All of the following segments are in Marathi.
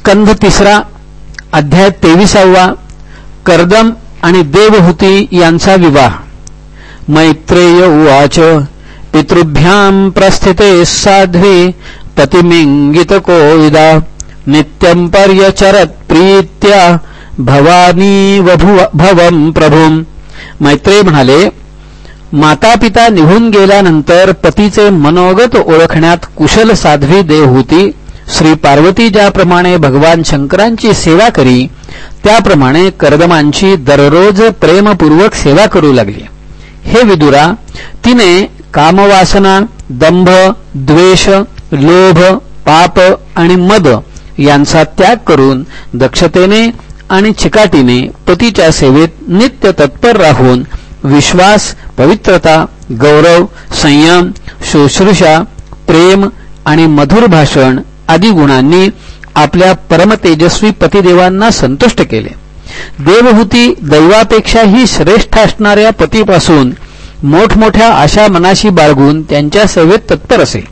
स्कंध तिसरा अध्याय तेविसावा कर्दम आणि देवहूती यांचा विवाह. मैत्रेय उवाच पितृभ्याम प्रस्थिते साध्वी पतिमिंगितकोविदा नित्यं पर्यचरत प्रीत्या भवानी भवम प्रभुम. मैत्रेय म्हणाले माता पिता निघून गेल्यानंतर पतीचे मनोगत ओळखण्यात कुशल साध्वी देवहूती श्री पार्वती ज्याप्रमाणे भगवान शंकरांची सेवा करी त्याप्रमाणे कर्दमांची दररोज प्रेमपूर्वक सेवा करू लागली. हे विदुरा तिने कामवासना दंभ द्वेष लोभ पाप आणि मद यांचा त्याग करून दक्षतेने आणि चिकाटीने पतीच्या सेवेत नित्य तत्पर राहून विश्वास पवित्रता गौरव संयम शुश्रूषा प्रेम आणि मधुर भाषण आदी गुणांनी आपल्या परमतेजस्वी पतिदेवांना संतुष्ट केले. देवहूती दैवापेक्षाही श्रेष्ठ असणाऱ्या पतीपासून मोठमोठ्या आशा मनाशी बाळगून त्यांच्या सेवेत तत्पर असे.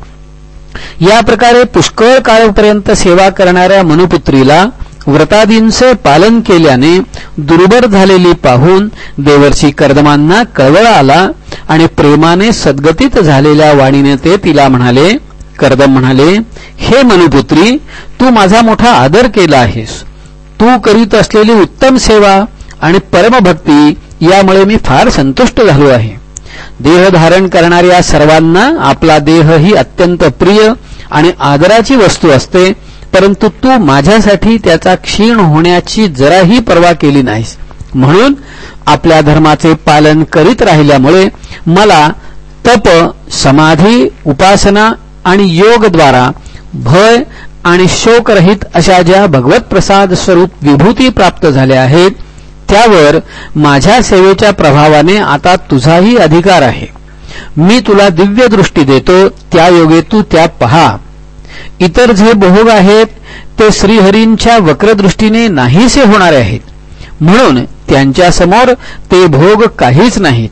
या प्रकारे पुष्कळ काळपर्यंत सेवा करणाऱ्या मनुपुत्रीला व्रतादींचे पालन केल्याने दुर्बल झालेली पाहून देवर्षी कर्दमांना कळवळ आला आणि प्रेमाने सद्गतीत झालेल्या वाणीने ते तिला म्हणाले कर्दम म्हणाले हे मनुपुत्री तू माझा मोठा आदर केला आहेस. तू करीत असलेली उत्तम सेवा आणि परमभक्ती यामुळे मी फार संतुष्ट झालो आहे. देह धारण करणाऱ्या सर्वांना आपला देह ही अत्यंत प्रिय आणि आदराची वस्तू असते परंतु तू माझ्यासाठी त्याचा क्षीण होण्याची जराही पर्वा केली नाहीस. म्हणून आपल्या धर्माचे पालन करीत राहिल्यामुळे मला तप समाधी उपासना आणि योगद्वारा भय आणि शोकरहित अशा ज्या भगवत प्रसाद स्वरूप विभूती प्राप्त झाल्या आहेत त्यावर माझ्या सेवेच्या प्रभावाने आता तुझाही अधिकार आहे. मी तुला दिव्य दृष्टी देतो त्या योगे तू त्या पहा. इतर जे भोग आहेत ते श्रीहरींच्या वक्रदृष्टीने नाहीसे होणारे आहेत. म्हणून त्यांच्यासमोर ते भोग काहीच नाहीत.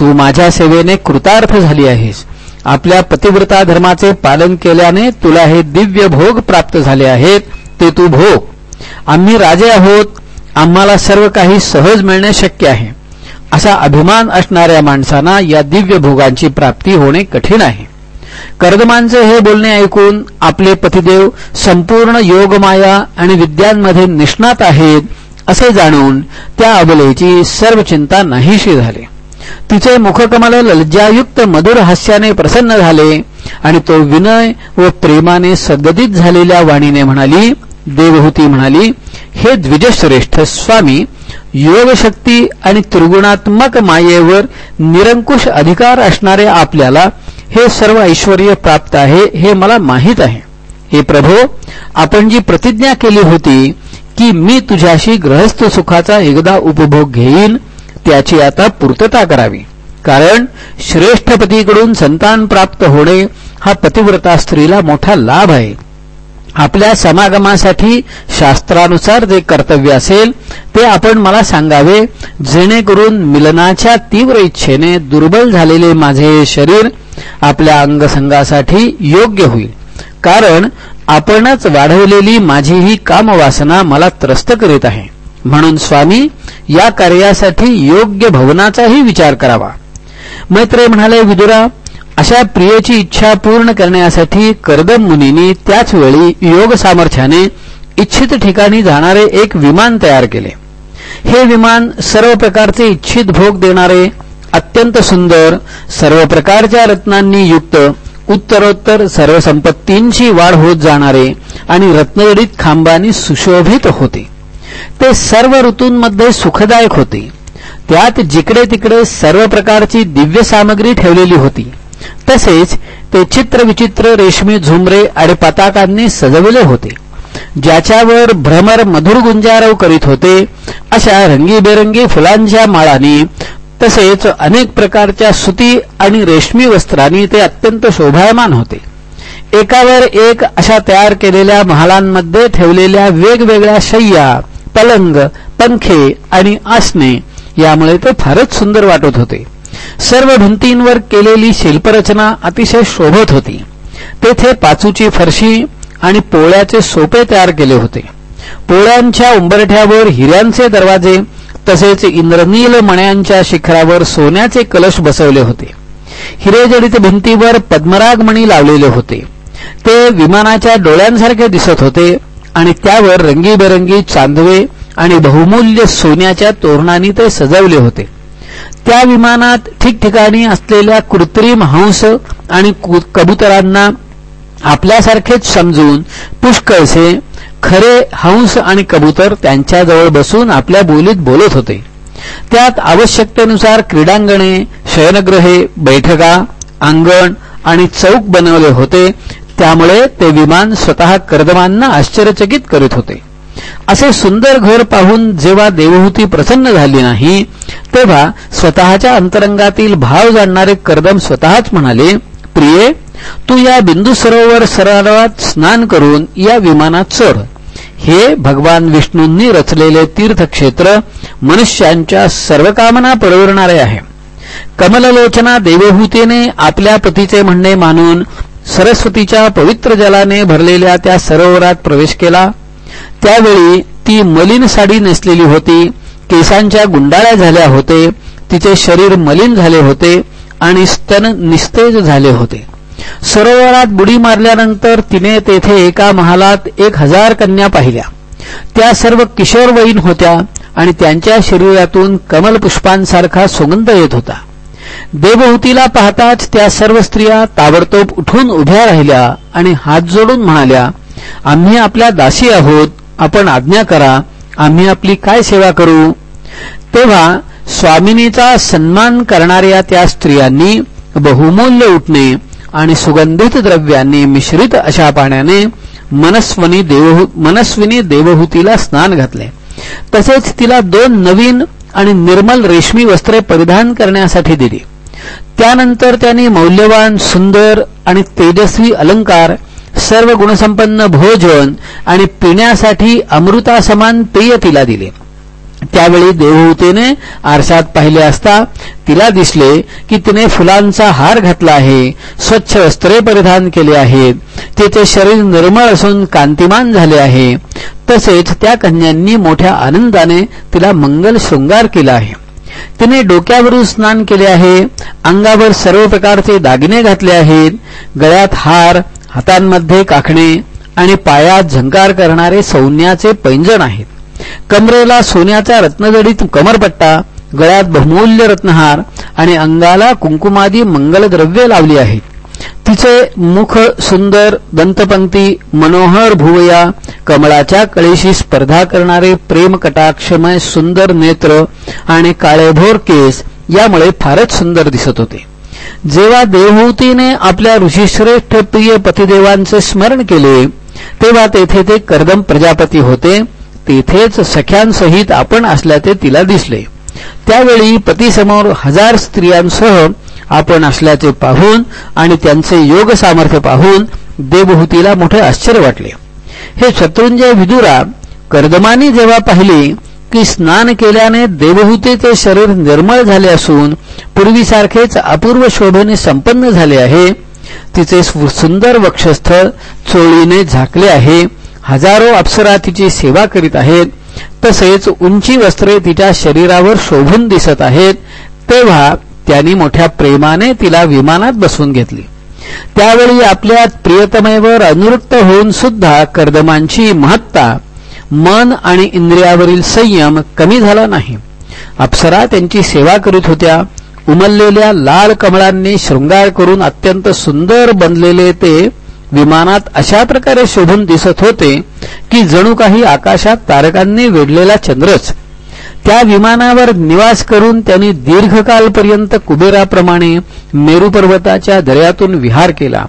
तू माझ्या सेवेने कृतार्थ झाली आहेस. आपल्या पतिव्रता धर्माचे पालन केल्याने तुला हे दिव्य भोग प्राप्त झाले आहेत ते तू भोग. आम्ही राजे आहोत आम्हाला सर्व काही सहज मिळणे शक्य आहे. असा अभिमान असणाऱ्या माणसांना या दिव्य भोगांची प्राप्ती होणे कठीण आहे. कर्दमांचे हे बोलणे ऐकून आपले पतिदेव संपूर्ण योगमाया आणि विद्यांमध्ये निष्णात आहेत असे जाणून त्या अबलेची सर्व चिंता नाहीशी झाली. तिचे मुखकमल लज्जायुक्त मधुर हास्याने प्रसन्न झाले आणि तो विनय व प्रेमाने सद्गदित झालेल्या वाणीने म्हणाली देवहूती म्हणाली हे द्विजश्रेष्ठ स्वामी योगशक्ती आणि त्रिगुणात्मक मायेवर निरंकुश अधिकार असणारे आपल्याला हे सर्व ऐश्वर प्राप्त आहे हे मला माहीत आहे. हे प्रभो आपण जी प्रतिज्ञा केली होती की मी तुझ्याशी ग्रहस्थ सुखाचा एकदा उपभोग घेईन त्याची आता पूर्तता करावी. कारण श्रेष्ठ पतीकडून संतान प्राप्त होणे हा पतिव्रता स्त्रीला मोठा लाभ आहे. आपल्या समागमासाठी शास्त्रानुसार जे कर्तव्य असेल ते आपण मला सांगावे जेणेकरून मिलनाच्या तीव्र इच्छेने दुर्बल झालेले माझे शरीर आपल्या अंगसंगासाठी योग्य होईल. कारण आपणच वाढवलेली माझी ही कामवासना मला त्रस्त करीत आहे. म्हणून स्वामी या कार्यासाठी योग्य भवनाचाही विचार करावा. मैत्रे म्हणाले विदुरा अशा प्रियेची इच्छा पूर्ण करण्यासाठी कर्दम मुनींनी त्याच वेळी योग सामर्थ्याने इच्छित ठिकाणी जाणारे एक विमान तयार केले. हे विमान सर्व प्रकारचे इच्छित भोग देणारे अत्यंत सुंदर सर्व प्रकारच्या रत्नांनी युक्त उत्तरोत्तर सर्व संपत्तींची वाढ होत जाणारे आणि रत्नजडित खांबानी सुशोभित होते. ते सर्व ऋतूंमध्ये सुखदायक होते. त्यात जिकडे तिकडे सर्व प्रकारची दिव्य सामग्री ठेवलेली होती. तसेच ते चित्रविचित्र रेशमी झुमरे आणि पताकांनी सजवले होते. ज्याच्यावर भ्रमर मधुर गुंजारव करीत होते अशा रंगीबेरंगी फुलांच्या माळांनी तसेच अनेक प्रकारच्या सुती आणि रेशमी वस्त्रांनी ते अत्यंत शोभायमान होते. एकावर एक अशा तयार केलेल्या महालांमध्ये ठेवलेल्या वेगवेगळ्या शय्या पलंग पंखे आणि आसने यामुळे ते फारच सुंदर वाटत होते. सर्व भिंतींवर केलेली शिल्परचना अतिशय शोभत होती. तेथे पाचूची फरशी आणि पोळ्याचे सोपे तयार केले होते. पोळ्यांच्या उंबरठ्यावर हिऱ्यांचे दरवाजे तसेच इंद्रनील मण्यांच्या शिखरावर सोन्याचे कलश बसवले होते. हिरेजडित भिंतीवर पद्मराग मणी लावलेले होते. ते विमानाच्या डोळ्यांसारखे दिसत होते आणि त्यावर रंगीबेरंगी चांदवे आणि बहुमूल्य सोन्याच्या तोरणांनी ते सजवले होते. त्या विमानात ठिकठिकाणी असलेल्या कृत्रिम हंस आणि कबुतरांना आपल्यासारखेच समजून पुष्कळसे खरे हंस आणि कबूतर त्यांच्याजवळ बसून आपल्या बोलीत बोलत होते. त्यात आवश्यकतेनुसार क्रीडांगणे शयनग्रहे बैठका अंगण आणि चौक बनवले होते. त्यामुळे ते विमान स्वतः कर्दमांना आश्चर्यचकित करीत होते. असे सुंदर घर पाहून जेव्हा देवहूती प्रसन्न झाली नाही तेव्हा स्वतःच्या अंतरंगातील भाव जाणणारे कर्दम स्वतःच म्हणाले प्रिये तू या बिंदू सरोवर सरोवरात स्नान करून या विमानात चढ. हे भगवान विष्णूंनी रचलेले तीर्थक्षेत्र मनुष्यांच्या सर्व कामना परवरणारे आहे. कमललोचना देवहूतीने आपल्या पतीचे म्हणणे मानून सरस्वतीच्या पवित्र जलाने भरलेल्या त्या सरोवरात प्रवेश केला. त्यावेळी ती मलिन साडी नेसलेली होती. केसांच्या गुंडाळ्या झाल्या होते. तिचे शरीर मलिन झाले होते आणि स्तन निस्तेज झाले होते. सरोवरात बुडी मारल्यानंतर तिने तेथे एका महालात एक हजार कन्या पाहिल्या. त्या सर्व किशोरवयीन होत्या आणि त्यांच्या शरीरातून कमलपुष्पांसारखा सुगंध येत होता. देवहूतीला पाहताच त्या सर्व स्त्रिया ताबडतोब उठून उभ्या राहिल्या आणि हात जोडून म्हणाल्या आम्ही आपल्या दासी आहोत. आपण आज्ञा करा. आम्ही आपली काय सेवा करू? तेव्हा स्वामिनीचा सन्मान करणाऱ्या त्या स्त्रियांनी बहुमूल्य उठणे आणि सुगंधित द्रव्यांनी मिश्रित अशा पाण्याने मनस्वनी देवहू मनस्विनी देवहूतीला स्नान घातले. तसेच तिला दोन नवीन आणि निर्मल रेशमी वस्त्रे परिधान करण्यासाठी दिली. त्यानंतर त्यांनी मौल्यवान सुंदर आणि तेजस्वी अलंकार सर्व गुणसंपन्न भोजन आणि पिण्यासाठी अमृतासमान पेय तिला दिले. त्यावेळी देवहूतेने आरशात पाहिले असता तिला दिसले की तिने फुलांचा हार घातला आहे स्वच्छ वस्त्रे परिधान केले आहेत तिचे शरीर निर्मळ असून कांतिमान झाले आहे. तसेच त्या कन्यांनी मोठ्या आनंदाने तिला मंगल शृंगार केला आहे. तिने डोक्यावरून स्नान केले आहे अंगावर सर्व प्रकारचे दागिने घातले आहेत गळ्यात हार हातांमध्ये काखणे आणि पायात झंकार करणारे सौन्याचे पैंजण आहेत. कमरेला सोन्याचा रत्नजडीत कमरपट्टा गळ्यात बहुमूल्य रत्नहार आणि अंगाला कुंकुमादी मंगलद्रव्ये लावली आहेत. तिचे मुख सुंदर दंतपंक्ती मनोहर भुवया कमळाच्या कळीशी स्पर्धा करणारे प्रेम कटाक्षमय सुंदर नेत्र आणि काळेभोर केस यामुळे फारच सुंदर दिसत होते. जेव्हा देवहूतीने आपल्या ऋषीश्रेष्ठ प्रिय पतिदेवांचे स्मरण केले तेव्हा तेथे ते कर्दम प्रजापती होते तेथेच सख्यांसहित आपण असल्याचे तिला दिसले. त्यावेळी पतीसमोर हजार स्त्रियांसह आपण असल्याचे पाहून आणि त्यांचे योग सामर्थ्य पाहून देवहूतीला मोठे आश्चर्य वाटले. हे शत्रुंजय विदुरा कर्दमानी जेव्हा पाहिले की स्नान केल्याने देवहूतीचे शरीर निर्मळ झाले असून पूर्वीसारखेच अपूर्व शोभेने संपन्न झाले आहे तिचे सुंदर वक्षस्थ चोळीने झाकले आहे हजारो अप्सरा तिची सेवा करीत आहेत. तसेच उंची वस्त्रे तिच्या शरीरावर शोभून दिसत आहेत. तेव्हा त्यांनी मोठ्या प्रेमाने तिला विमानात बसवून घेतली. त्यावेळी आपल्या प्रियतमेवर अनुरुक्त होऊन सुद्धा कर्दमांची महत्ता मन आणि इंद्रियावरील संयम कमी झाला नाही. अप्सरा त्यांची सेवा करीत होत्या. उमललेल्या लाल कमळांनी शृंगार करून अत्यंत सुंदर बनलेले ते विमानात अशा प्रकारे शोभून दिसत होते की जणू काही आकाशात तारकांनी वेढलेला चंद्रच. त्या विमानावर निवास करून त्यांनी दीर्घकालपर्यंत कुबेराप्रमाणे मेरू पर्वताच्या दर्यातून विहार केला.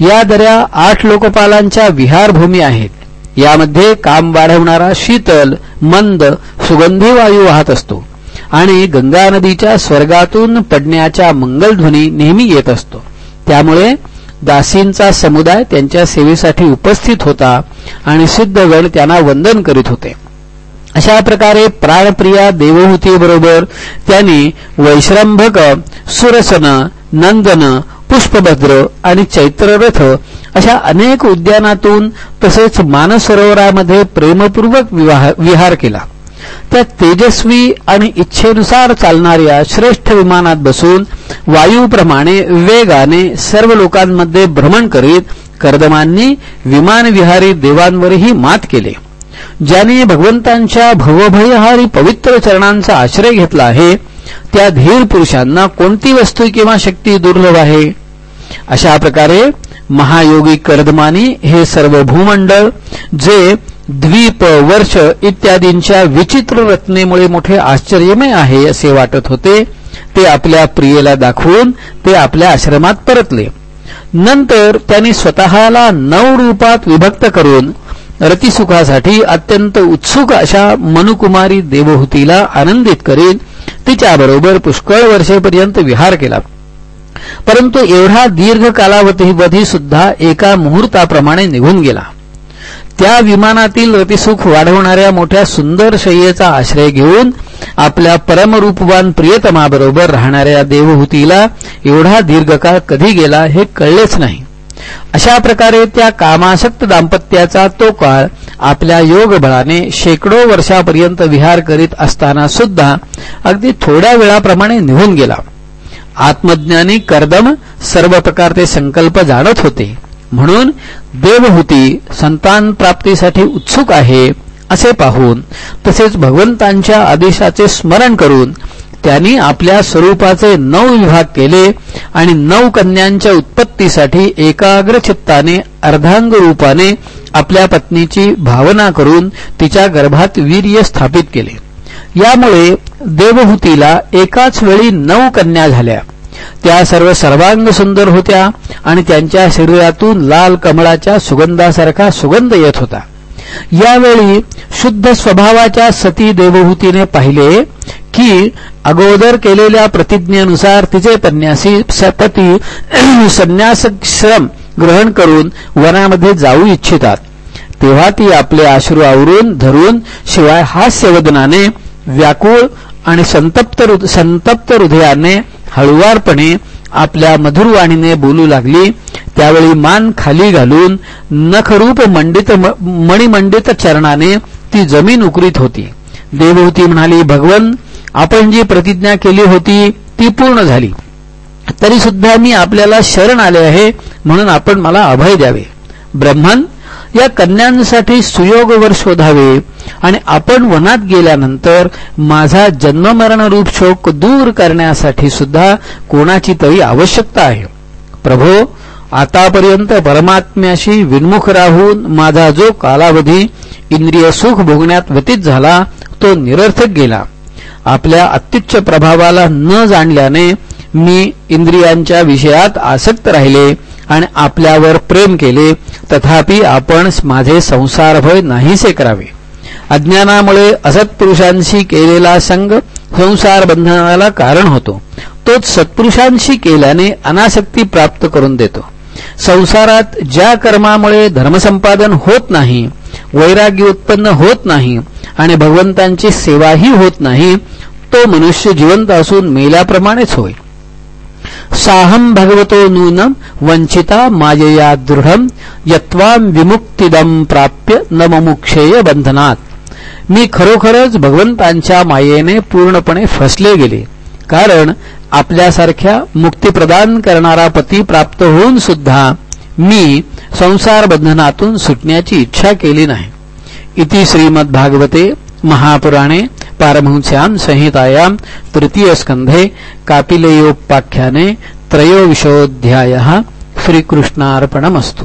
या दर्या आठ लोकपालांच्या विहारभूमी आहेत. यामध्ये काम वाढवणारा शीतल मंद सुगंधी वायू वाहत असतो आणि गंगा नदीच्या स्वर्गातून पडण्याच्या मंगलध्वनी नेहमी येत असतो. त्यामुळे दासींचा समुदाय त्यांच्या सेवेसाठी उपस्थित होता आणि सिद्धगण त्यांना वंदन करीत होते. अशा प्रकारे प्राणप्रिया देवहूतीबरोबर त्यांनी वैश्रंभक सुरसन नंदन पुष्पभद्र आणि चैत्ररथ अशा अनेक उद्यानातून तसेच मानसरोवरामध्ये प्रेमपूर्वक विहार केला. त्या तेजस्वी आणि इच्छेनुसार चालणाऱ्या श्रेष्ठ विमानात बसून वायूप्रमाणे वेगाने सर्व लोकांमध्ये भ्रमण करीत कर्दमांनी विमानविहारी देवांवरही मात केले. ज्याने भगवंतांच्या भवभयहारी पवित्र चरणांचा आश्रय घेतला आहे त्या धीर पुरुषांना कोणती वस्तू किंवा शक्ती दुर्लभ आहे? अशा प्रकारे महायोगी कर्दमानी हे सर्व भूमंडळ जे द्वीप वर्ष इत्यादींच्या विचित्र रचनेमुळे मोठे आश्चर्यमय आहे असे वाटत होते. ते आपल्या प्रियेला दाखवून ते आपल्या आश्रमात परतले. नंतर त्यांनी स्वतःला नऊ रूपात विभक्त करून रतिसुखासाठी अत्यंत उत्सुक अशा मनुकुमारी देवहूतीला आनंदित करीत तिच्याबरोबर पुष्कळ वर्षेपर्यंत विहार केला. परंतु एवढा दीर्घ कालावधी सुद्धा एका मुहूर्ताप्रमाणे निघून गेला. त्या विमानातील रतिसुख वाढवणाऱ्या मोठ्या सुंदर शय्येचा आश्रय घेऊन आपल्या परमरूपवान प्रियतमाबरोबर राहणाऱ्या देवहूतीला एवढा दीर्घकाळ कधी गेला हे कळलेच नाही. अशा प्रकारे त्या कामासक्त दाम्पत्याचा तो काळ आपल्या योगबळाने शेकडो वर्षापर्यंत विहार करीत असताना सुद्धा अगदी थोड्या वेळाप्रमाणे निघून गेला. आत्मज्ञानी कर्दम सर्व प्रकारचे संकल्प जाणत होते. म्हणून देवहूती संतान प्राप्तीसाठी उत्सुक आहे असे पाहून तसेच भगवंतांच्या आदेशाचे स्मरण करून त्यांनी आपल्या स्वरूपाचे नऊ विभाग केले आणि नऊ कन्यांच्या उत्पत्तीसाठी एकाग्र चित्ताने अर्धांग रूपाने आपल्या पत्नीची भावना करून तिच्या गर्भात वीर्य स्थापित केले. यामुळे देवहूतीला एकाच वेळी नऊ कन्या झाल्या. त्या सर्व सर्वांग सुंदर होत्या आणि त्यांच्या शरीरातून लाल कमळाच्या सुगंधासारखा सुगंध येत होता. यावेळी शुद्ध स्वभावाच्या सती देवहूतीने पाहिले की अगोदर केलेल्या प्रतिज्ञेनुसार तिचे पन्यासी पती संन्यासश्रम ग्रहण करून वनामध्ये जाऊ इच्छितात. तेव्हा ती आपले आश्रू आवरून धरून शिवाय हास्यवदनाने व्याकुळ आणि संतप्त संतप्त हृदयाने हळुवारपणे आपल्या मधुरवाणीने बोलू लागली. त्यावेळी मान खाली घालून नखरूप मंडित मणिमंडित चरणाने ती जमीन उकरीत होती. देवहूती म्हणाली भगवन आपण जी प्रतिज्ञा केली होती ती पूर्ण झाली. तरी सुद्धा मी आपल्याला शरण आले आहे म्हणून आपण मला अभय द्यावे. ब्रह्मन या कन्यांसाठी सुयोगवर शोधावे. आणि आपण वनात गेल्यानंतर माझा जन्ममरणरूप शोक दूर करण्यासाठी सुद्धा कोणाची तरी आवश्यकता आहे. प्रभो आतापर्यंत परमात्म्याशी विन्मुख राहून माझा जो कालावधी इंद्रिय सुख भोगण्यात व्यतीत झाला तो निरर्थक गेला. आपल्या अत्युच्च प्रभावाला न जाणल्याने मी इंद्रियांच्या विषयात आसक्त राहिले आणि आपल्यावर प्रेम केले तथापि आपण माझे संसारभय नाहीसे करावे. अज्ञानामुळे असत्पुरुषांशी केलेला संग संसार बंधनाला कारण होतो. तोच सत्पुरुषांशी केल्याने अनासक्ती प्राप्त करून देतो. संसारात ज्या कर्मामुळे धर्मसंपादन होत नाही वैराग्य उत्पन्न होत नाही आणि भगवंतांची सेवाही होत नाही तो मनुष्य जिवंत असून मेल्याप्रमाणेच होय. साहम भगवतो नूनम वंचिता मायया दृढम यत्वाम विमुक्तिदम प्राप्य नममुक्षेय बंधनात मी खरोखरच भगवंतांच्या मायेने पूर्णपणे फसले गेले कारण आपल्यासारख्या मुक्ती प्रदान करणारा पती प्राप्त होऊन सुद्धा मी संसार बंधनातून सुटण्याची इच्छा केली नाही. इति श्रीमद्भागवते महापुराणे पारमहंस्यां संहितायां तृतीयस्कन्धे कापिलेयोपाख्याने त्रयोविशोऽध्यायः श्रीकृष्णार्पणमस्तु।